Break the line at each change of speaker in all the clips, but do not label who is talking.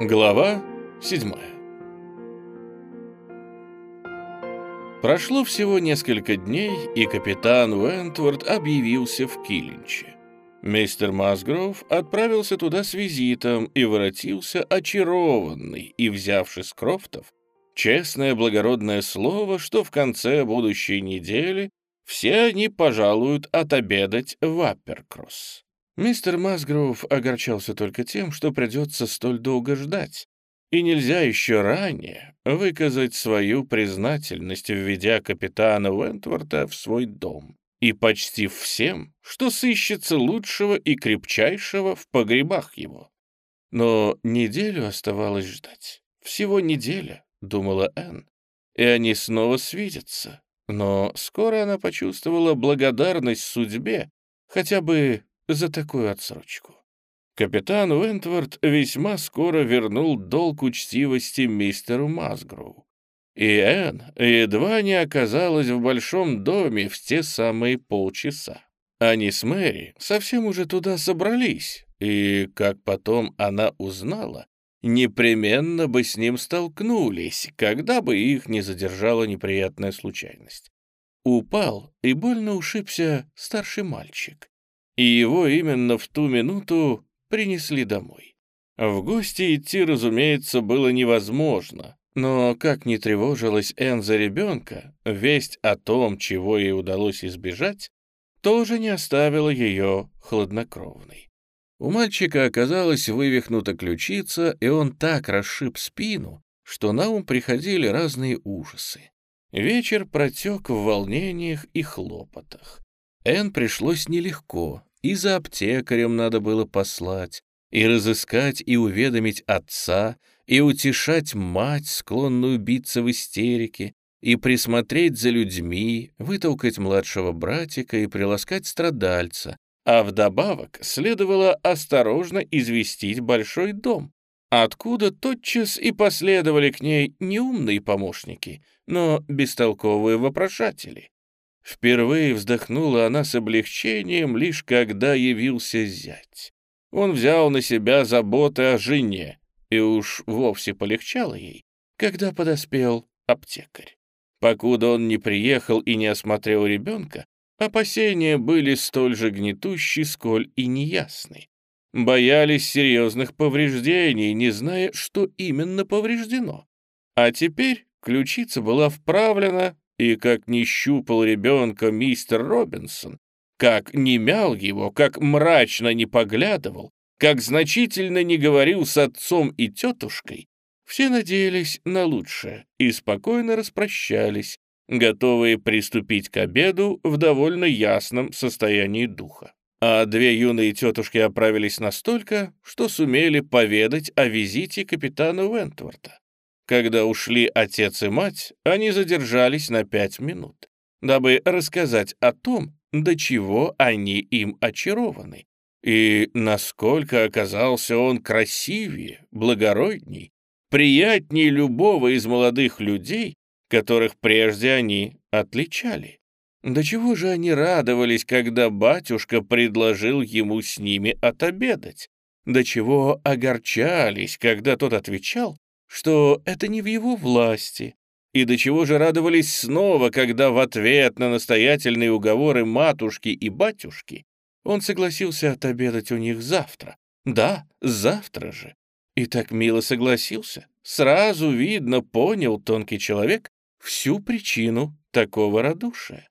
Глава 7 Прошло всего несколько дней, и капитан Уэнтворд объявился в Киллинче. Мистер Масгров отправился туда с визитом и воротился очарованный и, взявший с Крофтов, честное благородное слово, что в конце будущей недели все они пожалуют отобедать в Апперкросс. Мистер Масгроув огорчался только тем, что придется столь долго ждать, и нельзя еще ранее выказать свою признательность, введя капитана Уэнтворта в свой дом и почти всем, что сыщется лучшего и крепчайшего в погребах его. Но неделю оставалось ждать. Всего неделя, думала Энн, и они снова свидятся. Но скоро она почувствовала благодарность судьбе, хотя бы за такую отсрочку. Капитан Уэнтворд весьма скоро вернул долг учтивости мистеру Масгроу. И Энн едва не оказалась в большом доме в те самые полчаса. Они с Мэри совсем уже туда собрались, и, как потом она узнала, непременно бы с ним столкнулись, когда бы их не задержала неприятная случайность. Упал и больно ушибся старший мальчик и его именно в ту минуту принесли домой. В гости идти, разумеется, было невозможно, но, как ни тревожилась Энн за ребенка, весть о том, чего ей удалось избежать, тоже не оставила ее хладнокровной. У мальчика оказалась вывихнута ключица, и он так расшиб спину, что на ум приходили разные ужасы. Вечер протек в волнениях и хлопотах. Энн пришлось нелегко, и за аптекарем надо было послать, и разыскать и уведомить отца, и утешать мать, склонную биться в истерике, и присмотреть за людьми, вытолкать младшего братика и приласкать страдальца, а вдобавок следовало осторожно известить большой дом, откуда тотчас и последовали к ней неумные помощники, но бестолковые вопрошатели. Впервые вздохнула она с облегчением, лишь когда явился зять. Он взял на себя заботы о жене, и уж вовсе полегчало ей, когда подоспел аптекарь. Покуда он не приехал и не осмотрел ребенка, опасения были столь же гнетущи, сколь и неясны. Боялись серьезных повреждений, не зная, что именно повреждено. А теперь ключица была вправлена, и как не щупал ребенка мистер Робинсон, как не мял его, как мрачно не поглядывал, как значительно не говорил с отцом и тетушкой, все надеялись на лучшее и спокойно распрощались, готовые приступить к обеду в довольно ясном состоянии духа. А две юные тетушки оправились настолько, что сумели поведать о визите капитана Вентворта. Когда ушли отец и мать, они задержались на пять минут, дабы рассказать о том, до чего они им очарованы, и насколько оказался он красивее, благородней, приятнее любого из молодых людей, которых прежде они отличали. До чего же они радовались, когда батюшка предложил ему с ними отобедать? До чего огорчались, когда тот отвечал, что это не в его власти, и до чего же радовались снова, когда в ответ на настоятельные уговоры матушки и батюшки он согласился отобедать у них завтра. Да, завтра же. И так мило согласился. Сразу видно, понял тонкий человек всю причину такого радушия.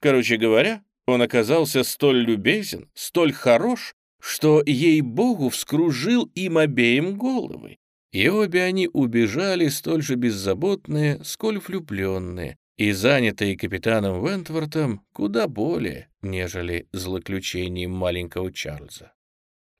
Короче говоря, он оказался столь любезен, столь хорош, что, ей-богу, вскружил им обеим головы. И обе они убежали столь же беззаботные, сколь влюбленные, и занятые капитаном Вентвортом куда более, нежели злоключением маленького Чарльза.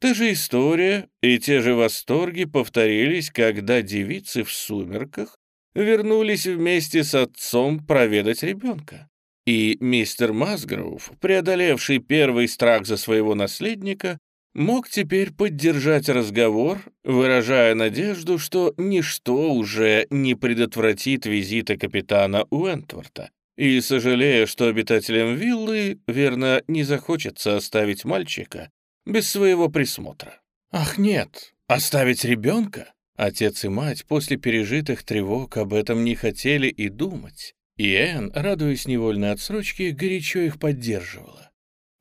Та же история и те же восторги повторились, когда девицы в сумерках вернулись вместе с отцом проведать ребенка. И мистер Масгроув, преодолевший первый страх за своего наследника, мог теперь поддержать разговор, выражая надежду, что ничто уже не предотвратит визита капитана Уэнтворта, и сожалея, что обитателям виллы, верно, не захочется оставить мальчика без своего присмотра. Ах нет, оставить ребенка? Отец и мать после пережитых тревог об этом не хотели и думать, и Энн, радуясь невольной отсрочке, горячо их поддерживала.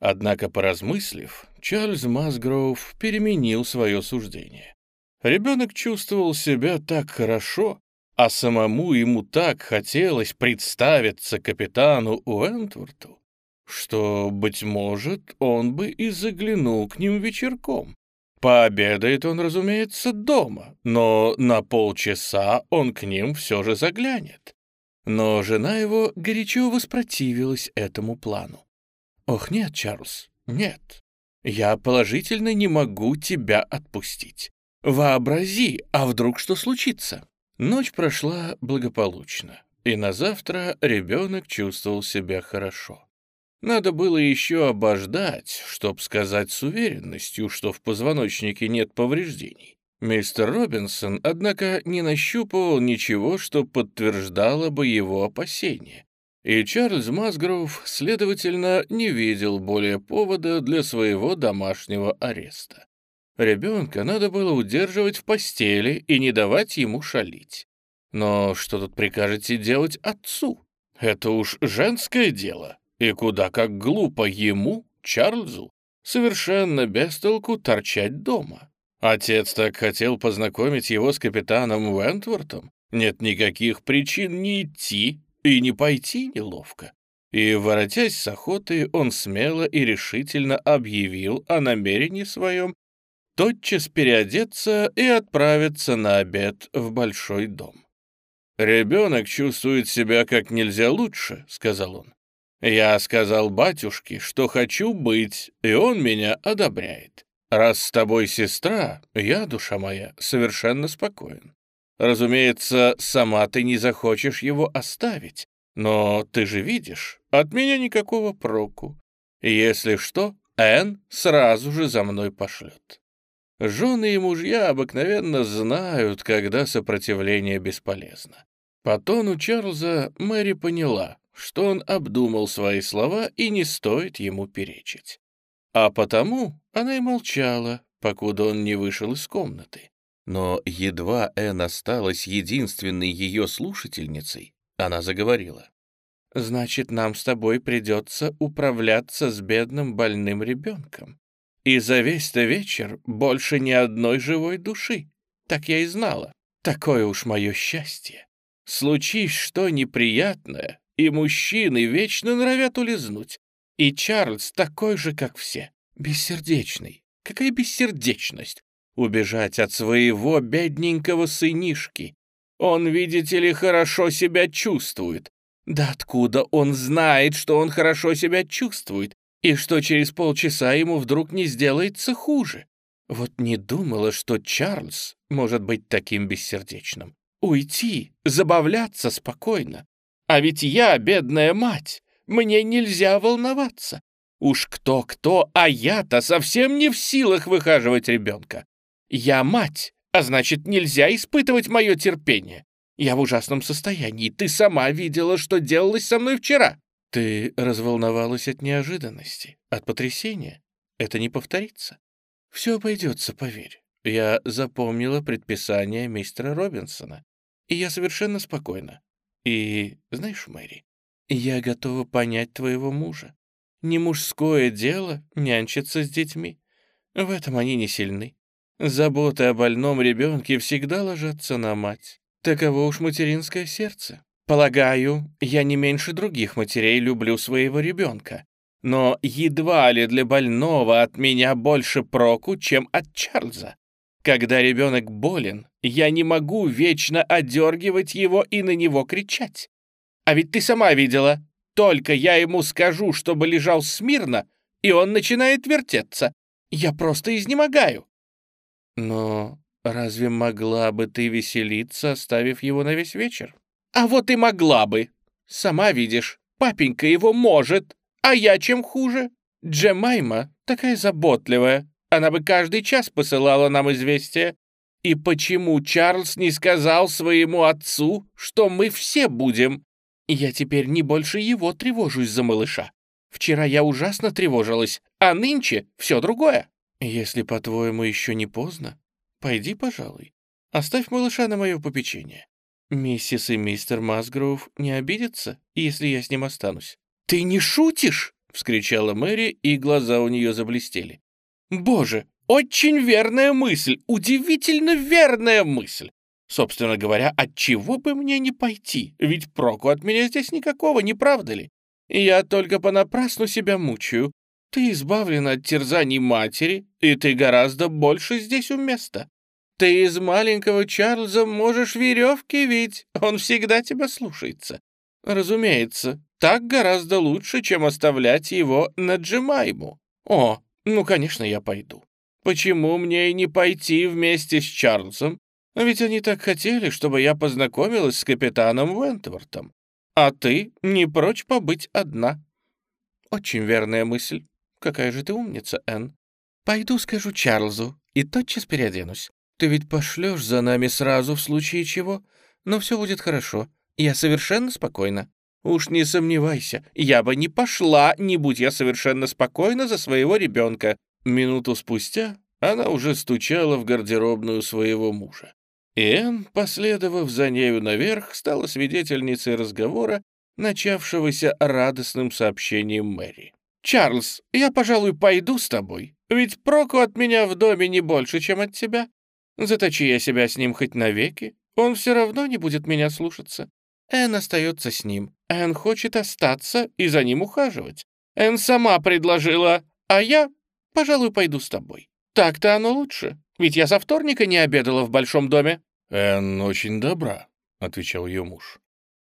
Однако, поразмыслив, Чарльз Масгроув переменил свое суждение. Ребенок чувствовал себя так хорошо, а самому ему так хотелось представиться капитану Уэнтворту, что, быть может, он бы и заглянул к ним вечерком. Пообедает он, разумеется, дома, но на полчаса он к ним все же заглянет. Но жена его горячо воспротивилась этому плану. «Ох, нет, Чарльз, нет. Я положительно не могу тебя отпустить. Вообрази, а вдруг что случится?» Ночь прошла благополучно, и на завтра ребенок чувствовал себя хорошо. Надо было еще обождать, чтоб сказать с уверенностью, что в позвоночнике нет повреждений. Мистер Робинсон, однако, не нащупывал ничего, что подтверждало бы его опасения. И Чарльз Масгроув, следовательно, не видел более повода для своего домашнего ареста. Ребенка надо было удерживать в постели и не давать ему шалить. Но что тут прикажете делать отцу? Это уж женское дело. И куда как глупо ему, Чарльзу, совершенно без толку торчать дома. Отец так хотел познакомить его с капитаном Вентвортом. Нет никаких причин не идти и не пойти неловко. И, воротясь с охоты, он смело и решительно объявил о намерении своем тотчас переодеться и отправиться на обед в большой дом. «Ребенок чувствует себя как нельзя лучше», — сказал он. «Я сказал батюшке, что хочу быть, и он меня одобряет. Раз с тобой сестра, я, душа моя, совершенно спокоен. Разумеется, сама ты не захочешь его оставить, но ты же видишь, от меня никакого проку. Если что, Энн сразу же за мной пошлет. Жены и мужья обыкновенно знают, когда сопротивление бесполезно. По тону Чарльза Мэри поняла, что он обдумал свои слова и не стоит ему перечить. А потому она и молчала, покуда он не вышел из комнаты. Но едва Энн осталась единственной ее слушательницей, она заговорила. «Значит, нам с тобой придется управляться с бедным больным ребенком. И за весь-то вечер больше ни одной живой души. Так я и знала. Такое уж мое счастье. Случись что неприятное, и мужчины вечно норовят улизнуть. И Чарльз такой же, как все. Бессердечный. Какая бессердечность? Убежать от своего бедненького сынишки. Он, видите ли, хорошо себя чувствует. Да откуда он знает, что он хорошо себя чувствует? и что через полчаса ему вдруг не сделается хуже. Вот не думала, что Чарльз может быть таким бессердечным. Уйти, забавляться спокойно. А ведь я, бедная мать, мне нельзя волноваться. Уж кто-кто, а я-то совсем не в силах выхаживать ребенка. Я мать, а значит, нельзя испытывать мое терпение. Я в ужасном состоянии, ты сама видела, что делалось со мной вчера. Ты разволновалась от неожиданности, от потрясения. Это не повторится. Все обойдется, поверь. Я запомнила предписание мистера Робинсона, и я совершенно спокойна. И, знаешь, Мэри, я готова понять твоего мужа. Не мужское дело нянчиться с детьми. В этом они не сильны. Заботы о больном ребенке всегда ложатся на мать. Таково уж материнское сердце. Полагаю, я не меньше других матерей люблю своего ребенка. Но едва ли для больного от меня больше проку, чем от Чарльза. Когда ребенок болен, я не могу вечно одергивать его и на него кричать. А ведь ты сама видела, только я ему скажу, чтобы лежал смирно, и он начинает вертеться. Я просто изнемогаю. Но разве могла бы ты веселиться, оставив его на весь вечер? А вот и могла бы. Сама видишь, папенька его может, а я чем хуже? Джемайма такая заботливая, она бы каждый час посылала нам известия. И почему Чарльз не сказал своему отцу, что мы все будем? Я теперь не больше его тревожусь за малыша. Вчера я ужасно тревожилась, а нынче все другое. Если, по-твоему, еще не поздно, пойди, пожалуй. Оставь малыша на мое попечение. Миссис и мистер Масгроув не обидятся, если я с ним останусь. Ты не шутишь? — вскричала Мэри, и глаза у нее заблестели. «Боже, очень верная мысль, удивительно верная мысль! Собственно говоря, от чего бы мне не пойти? Ведь проку от меня здесь никакого, не правда ли? Я только понапрасну себя мучаю. Ты избавлена от терзаний матери, и ты гораздо больше здесь у места. Ты из маленького Чарльза можешь веревки видеть, он всегда тебя слушается. Разумеется, так гораздо лучше, чем оставлять его на Джемайму. О, ну, конечно, я пойду. Почему мне и не пойти вместе с Чарльзом? Ведь они так хотели, чтобы я познакомилась с капитаном Уэнтвортом. А ты не прочь побыть одна. Очень верная мысль. Какая же ты умница, Энн. Пойду скажу Чарльзу и тотчас переоденусь. Ты ведь пошлешь за нами сразу в случае чего. Но все будет хорошо. Я совершенно спокойна. Уж не сомневайся, я бы не пошла, не будь я совершенно спокойна за своего ребенка. Минуту спустя она уже стучала в гардеробную своего мужа. Энн, последовав за нею наверх, стала свидетельницей разговора, начавшегося радостным сообщением Мэри. «Чарльз, я, пожалуй, пойду с тобой, ведь проку от меня в доме не больше, чем от тебя. Заточи я себя с ним хоть навеки, он все равно не будет меня слушаться. Энн остается с ним. Энн хочет остаться и за ним ухаживать. Энн сама предложила, а я, пожалуй, пойду с тобой. Так-то оно лучше, ведь я со вторника не обедала в большом доме».
«Энн очень добра», — отвечал ее муж.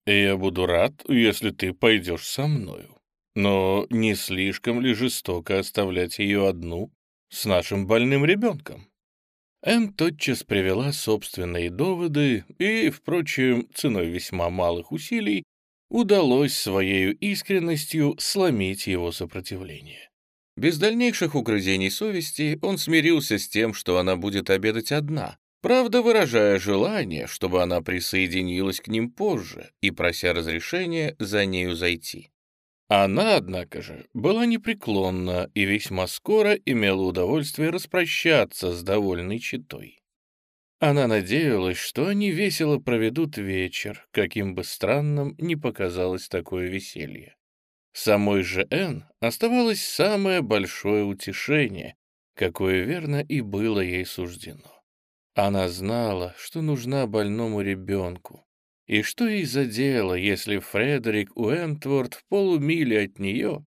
«И я буду рад, если ты пойдешь со мною. Но не слишком ли жестоко оставлять ее одну с нашим больным ребенком?» Энн тотчас привела собственные доводы, и, впрочем, ценой весьма малых усилий, удалось своей искренностью сломить его сопротивление. Без дальнейших угрызений совести он смирился с тем, что она будет обедать одна, правда выражая желание, чтобы она присоединилась к ним позже и прося разрешения за нею зайти. Она, однако же, была непреклонна и весьма скоро имела удовольствие распрощаться с довольной читой. Она надеялась, что они весело проведут вечер, каким бы странным ни показалось такое веселье. Самой же Энн оставалось самое большое утешение, какое верно и было ей суждено. Она знала, что нужна больному ребенку, и что ей за дело, если Фредерик Уэнтворд в полумиле от нее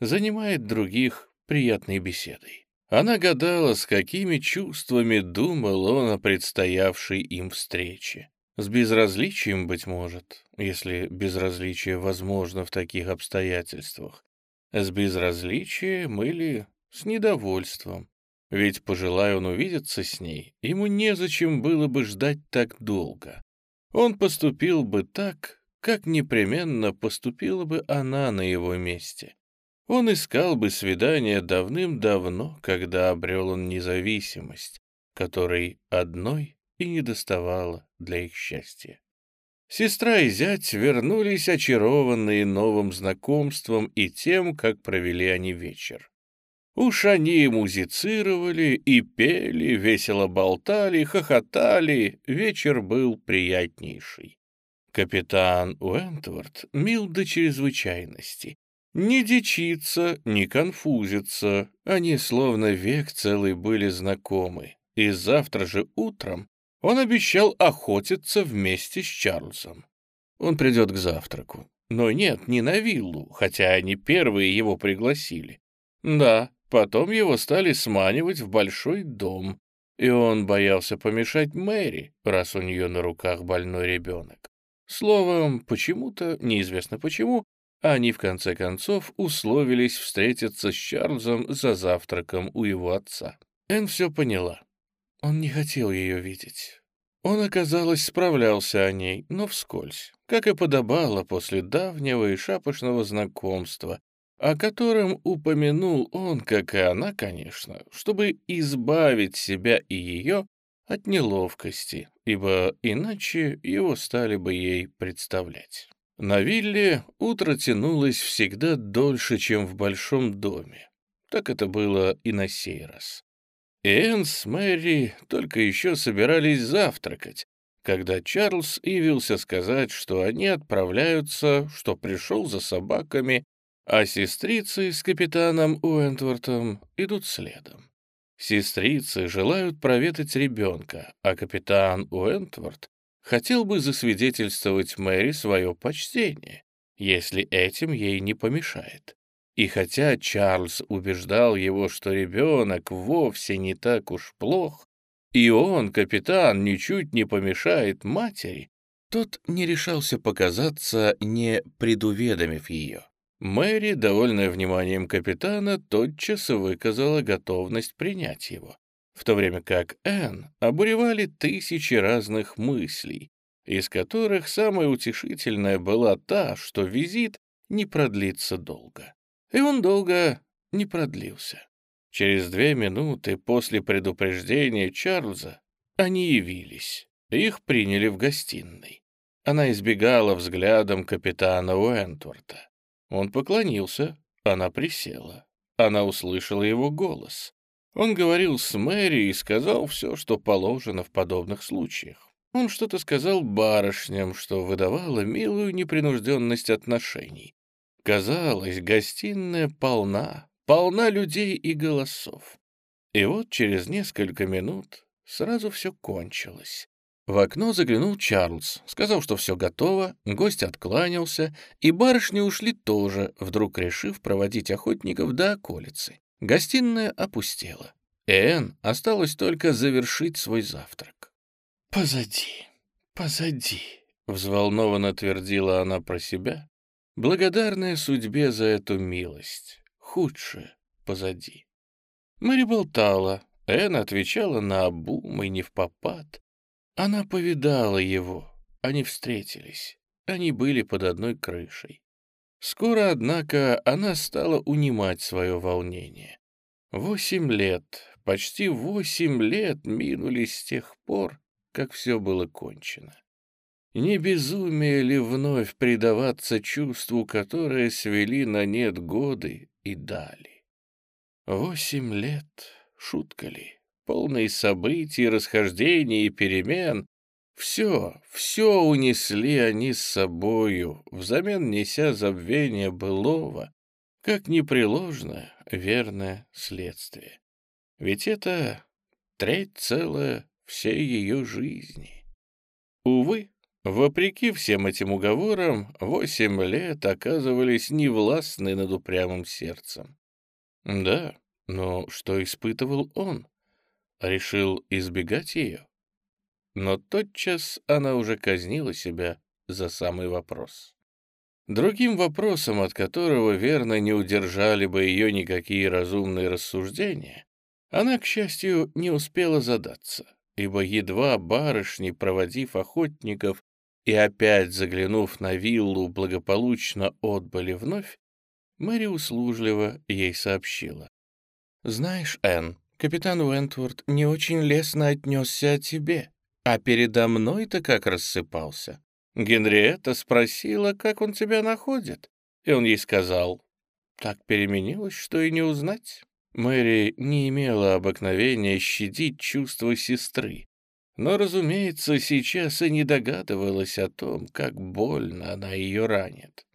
занимает других приятной беседой? Она гадала, с какими чувствами думал он о предстоявшей им встрече. С безразличием, быть может, если безразличие возможно в таких обстоятельствах. С безразличием или с недовольством. Ведь, пожелая он увидеться с ней, ему незачем было бы ждать так долго он поступил бы так, как непременно поступила бы она на его месте. Он искал бы свидания давным-давно, когда обрел он независимость, которой одной и не доставало для их счастья. Сестра и зять вернулись очарованные новым знакомством и тем, как провели они вечер. Уж они музицировали и пели, весело болтали, хохотали, вечер был приятнейший. Капитан Уэнтворд мил до чрезвычайности. Не дичится, не конфузится, они словно век целый были знакомы. И завтра же утром он обещал охотиться вместе с Чарльзом. Он придет к завтраку. Но нет, не на виллу, хотя они первые его пригласили. Да, Потом его стали сманивать в большой дом, и он боялся помешать Мэри, раз у нее на руках больной ребенок. Словом, почему-то, неизвестно почему, они в конце концов условились встретиться с Чарльзом за завтраком у его отца. Эн все поняла. Он не хотел ее видеть. Он, оказалось, справлялся о ней, но вскользь, как и подобало после давнего и шапошного знакомства, о котором упомянул он, как и она, конечно, чтобы избавить себя и ее от неловкости, ибо иначе его стали бы ей представлять. На вилле утро тянулось всегда дольше, чем в большом доме. Так это было и на сей раз.
Энн с Мэри только еще собирались завтракать, когда Чарльз явился сказать, что они отправляются, что пришел за собаками, а сестрицы с капитаном Уэнтвортом идут следом. Сестрицы желают проведать ребенка, а капитан Уэнтворт хотел бы засвидетельствовать Мэри свое почтение, если этим ей не помешает. И хотя Чарльз убеждал его, что ребенок вовсе не так уж плох, и он, капитан, ничуть не помешает матери, тот не решался показаться, не предуведомив ее. Мэри, довольная вниманием капитана, тотчас выказала готовность принять его, в то время как Энн обуревали тысячи разных мыслей, из которых самая утешительная была та, что визит не продлится долго. И он долго не продлился. Через две минуты после предупреждения Чарльза они явились. Их приняли в гостиной. Она избегала взглядом капитана Уэнтворта. Он поклонился, она присела. Она услышала его голос. Он говорил с Мэри и сказал все, что положено в подобных случаях. Он что-то сказал барышням, что выдавало милую непринужденность отношений. Казалось, гостиная полна, полна людей и голосов. И вот через несколько минут сразу все кончилось. В окно заглянул Чарльз, сказал, что все готово, гость откланялся, и барышни ушли тоже, вдруг решив проводить охотников до околицы. Гостиная опустела. Энн осталось только завершить свой завтрак. «Позади, позади», — взволнованно твердила она про себя, благодарная судьбе за эту милость. Худшее позади. Мэри болтала, Энн отвечала на обум и не в попад. Она повидала его, они встретились, они были под одной крышей. Скоро, однако, она стала унимать свое волнение. Восемь лет, почти восемь лет минули с тех пор, как все было кончено. Не безумие ли вновь предаваться чувству, которое свели на нет годы и дали? Восемь лет, шутка ли, полные событий, расхождений и перемен, все, все унесли они с собою, взамен неся забвение былого, как непреложное верное следствие. Ведь это треть целая всей ее жизни. Увы, Вопреки всем этим уговорам, восемь лет оказывались невластны над упрямым сердцем. Да, но что испытывал он? Решил избегать ее? Но тотчас она уже казнила себя за самый вопрос. Другим вопросом, от которого, верно, не удержали бы ее никакие разумные рассуждения, она, к счастью, не успела задаться, ибо едва барышни, проводив охотников, и опять заглянув на виллу, благополучно отбыли вновь, Мэри услужливо ей сообщила. «Знаешь, Энн, капитан Уэнтворд не очень лестно отнесся о тебе, а передо мной-то как рассыпался. Генриетта спросила, как он тебя находит, и он ей сказал, так переменилось, что и не узнать». Мэри не имела обыкновения щадить чувства сестры, но, разумеется, сейчас и не догадывалась о том, как больно она ее ранит.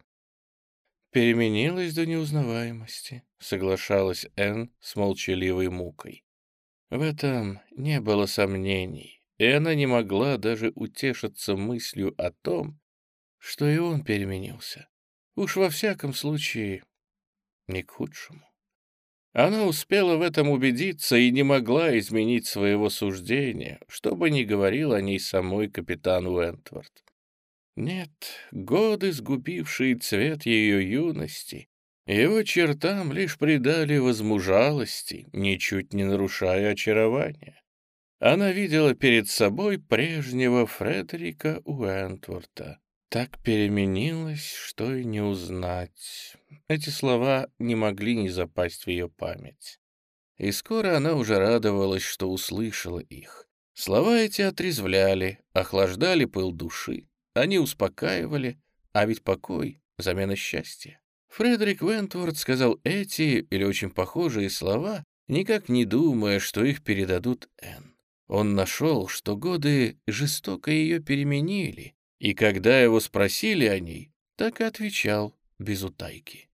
«Переменилась до неузнаваемости», — соглашалась Энн с молчаливой мукой. В этом не было сомнений, и она не могла даже утешиться мыслью о том, что и он переменился. Уж во всяком случае, не к худшему. Она успела в этом убедиться и не могла изменить своего суждения, что бы ни говорил о ней самой капитан Уэнтворд. Нет, годы, сгубившие цвет ее юности, его чертам лишь придали возмужалости, ничуть не нарушая очарования. Она видела перед собой прежнего Фредерика Уэнтворта, так переменилась, что и не узнать. Эти слова не могли не запасть в ее память. И скоро она уже радовалась, что услышала их. Слова эти отрезвляли, охлаждали пыл души, они успокаивали, а ведь покой — замена счастья. Фредерик Вентворд сказал эти или очень похожие слова никак не думая, что их передадут Энн. Он нашел, что годы жестоко ее переменили, и когда его спросили о ней, так и отвечал без утайки.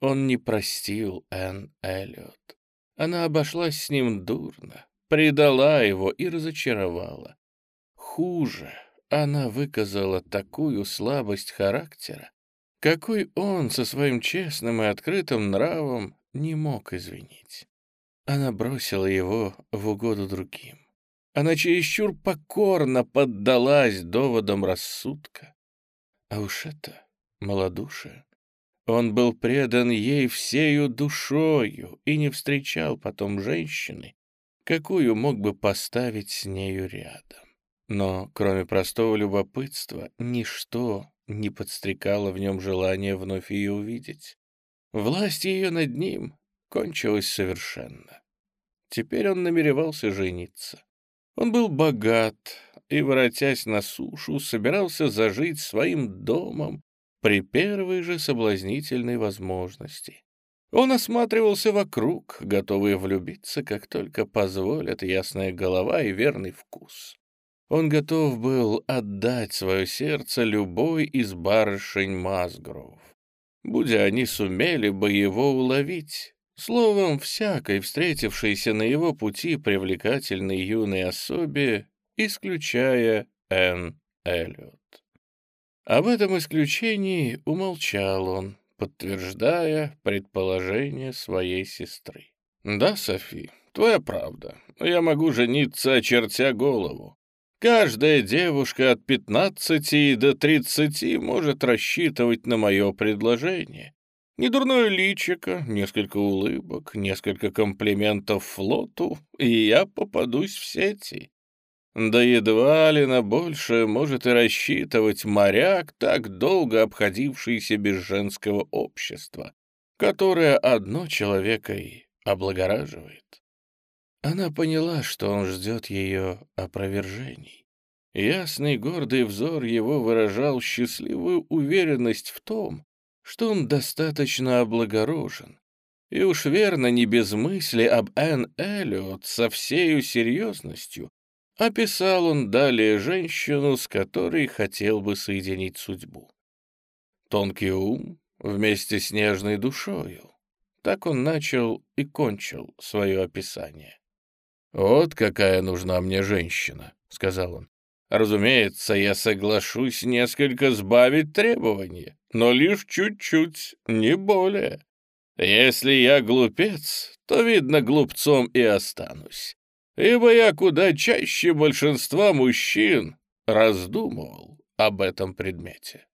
Он не простил Энн Эллиот. Она обошлась с ним дурно, предала его и разочаровала. Хуже, она выказала такую слабость характера, какой он со своим честным и открытым нравом не мог извинить. Она бросила его в угоду другим. Она чересчур покорно поддалась доводам рассудка. А уж это малодушие. Он был предан ей всею душою и не встречал потом женщины, какую мог бы поставить с нею рядом. Но, кроме простого любопытства, ничто не подстрекало в нем желание вновь ее увидеть. Власть ее над ним кончилась совершенно. Теперь он намеревался жениться. Он был богат и, воротясь на сушу, собирался зажить своим домом при первой же соблазнительной возможности. Он осматривался вокруг, готовый влюбиться, как только позволят ясная голова и верный вкус. Он готов был отдать свое сердце любой из барышень Мазгров. Будя они сумели бы его уловить, словом, всякой встретившейся на его пути привлекательной юной особе, исключая Энн Эллиот. Об этом исключении умолчал он, подтверждая предположение своей сестры. «Да, Софи, твоя правда. Я могу жениться, очертя голову. Каждая девушка от пятнадцати до тридцати может рассчитывать на мое предложение. Недурное личико, несколько улыбок, несколько комплиментов флоту, и я попадусь в сети. Да едва ли на большее может и рассчитывать моряк, так долго обходившийся без женского общества, которое одно человека и облагораживает. Она поняла, что он ждет ее опровержений. Ясный гордый взор его выражал счастливую уверенность в том, что он достаточно облагорожен, и уж верно не без мысли об Энн Эллиот со всею серьезностью Описал он далее женщину, с которой хотел бы соединить судьбу. Тонкий ум вместе с нежной душою. Так он начал и кончил свое описание. «Вот какая нужна мне женщина», — сказал он. «Разумеется, я соглашусь несколько сбавить требования, но лишь чуть-чуть, не более. Если я глупец, то, видно, глупцом и останусь ибо я куда чаще большинства мужчин раздумывал об этом предмете.